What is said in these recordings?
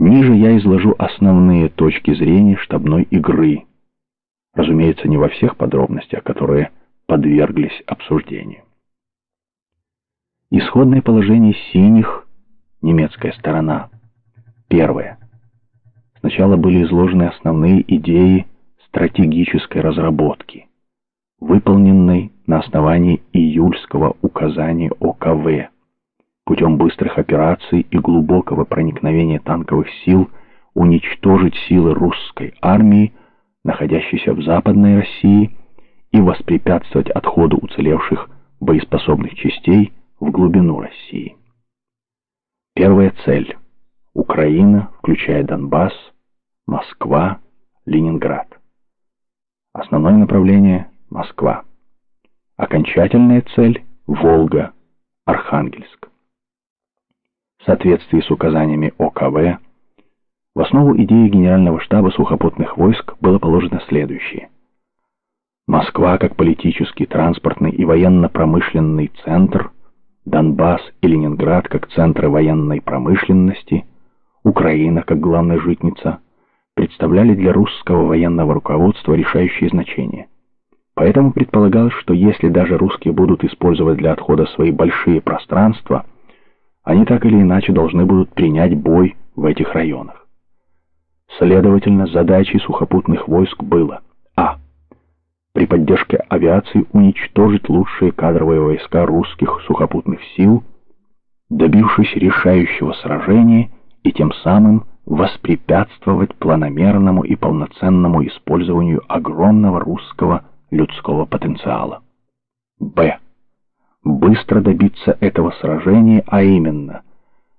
Ниже я изложу основные точки зрения штабной игры. Разумеется, не во всех подробностях, которые подверглись обсуждению. Исходное положение синих, немецкая сторона. Первое. Сначала были изложены основные идеи стратегической разработки, выполненной на основании июльского указания ОКВ путем быстрых операций и глубокого проникновения танковых сил уничтожить силы русской армии, находящейся в Западной России, и воспрепятствовать отходу уцелевших боеспособных частей в глубину России. Первая цель – Украина, включая Донбасс, Москва, Ленинград. Основное направление – Москва. Окончательная цель – Волга, Архангельск. В соответствии с указаниями ОКВ, в основу идеи Генерального штаба сухопутных войск было положено следующее. Москва как политический, транспортный и военно-промышленный центр, Донбасс и Ленинград как центры военной промышленности, Украина как главная житница – представляли для русского военного руководства решающее значение. Поэтому предполагалось, что если даже русские будут использовать для отхода свои большие пространства, они так или иначе должны будут принять бой в этих районах. Следовательно, задачей сухопутных войск было а. При поддержке авиации уничтожить лучшие кадровые войска русских сухопутных сил, добившись решающего сражения и тем самым воспрепятствовать планомерному и полноценному использованию огромного русского людского потенциала. Б. Быстро добиться этого сражения, а именно,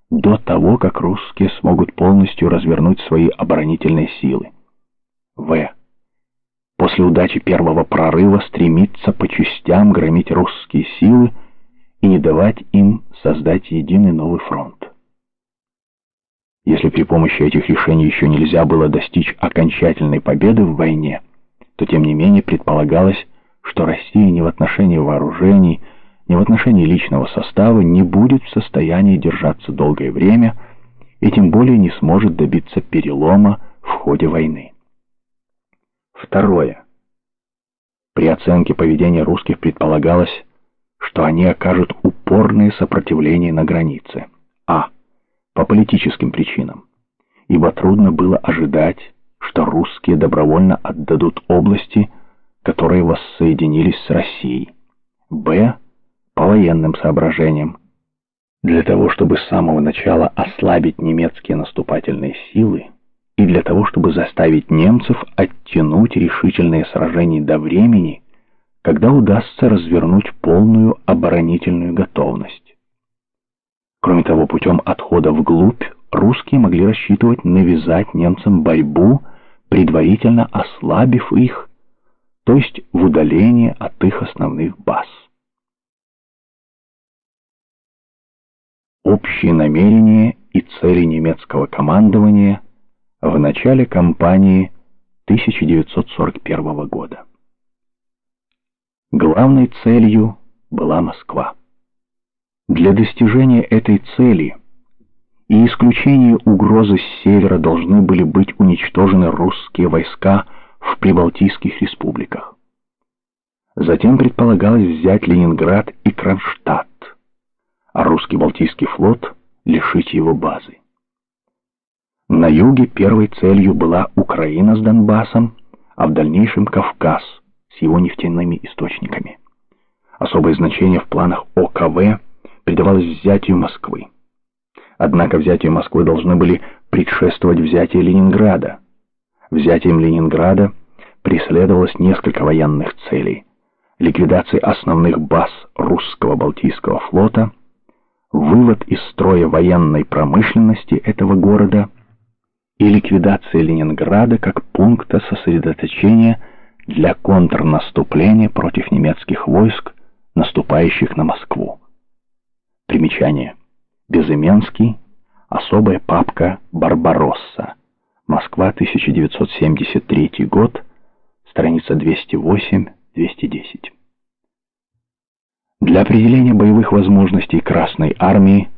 до того, как русские смогут полностью развернуть свои оборонительные силы. В. После удачи первого прорыва стремиться по частям громить русские силы и не давать им создать единый новый фронт. Если при помощи этих решений еще нельзя было достичь окончательной победы в войне, то тем не менее предполагалось, что Россия ни в отношении вооружений, ни в отношении личного состава не будет в состоянии держаться долгое время и тем более не сможет добиться перелома в ходе войны. Второе. При оценке поведения русских предполагалось, что они окажут упорное сопротивление на границе. А по политическим причинам, ибо трудно было ожидать, что русские добровольно отдадут области, которые воссоединились с Россией. Б. По военным соображениям. Для того, чтобы с самого начала ослабить немецкие наступательные силы, и для того, чтобы заставить немцев оттянуть решительные сражения до времени, когда удастся развернуть полную оборонительную готовность. Кроме того, путем отхода вглубь русские могли рассчитывать навязать немцам борьбу, предварительно ослабив их, то есть в удаление от их основных баз. Общие намерения и цели немецкого командования в начале кампании 1941 года. Главной целью была Москва. Для достижения этой цели и исключения угрозы с севера должны были быть уничтожены русские войска в прибалтийских республиках. Затем предполагалось взять Ленинград и Кронштадт, а русский Балтийский флот лишить его базы. На юге первой целью была Украина с Донбассом, а в дальнейшем Кавказ с его нефтяными источниками. Особое значение в планах ОКВ – придавалось взятию Москвы. Однако взятию Москвы должны были предшествовать взятие Ленинграда. Взятием Ленинграда преследовалось несколько военных целей. Ликвидация основных баз русского Балтийского флота, вывод из строя военной промышленности этого города и ликвидация Ленинграда как пункта сосредоточения для контрнаступления против немецких войск, наступающих на Москву. Примечание. Безыменский. Особая папка «Барбаросса». Москва, 1973 год. Страница 208-210. Для определения боевых возможностей Красной Армии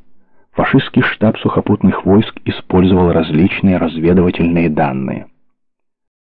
фашистский штаб сухопутных войск использовал различные разведывательные данные.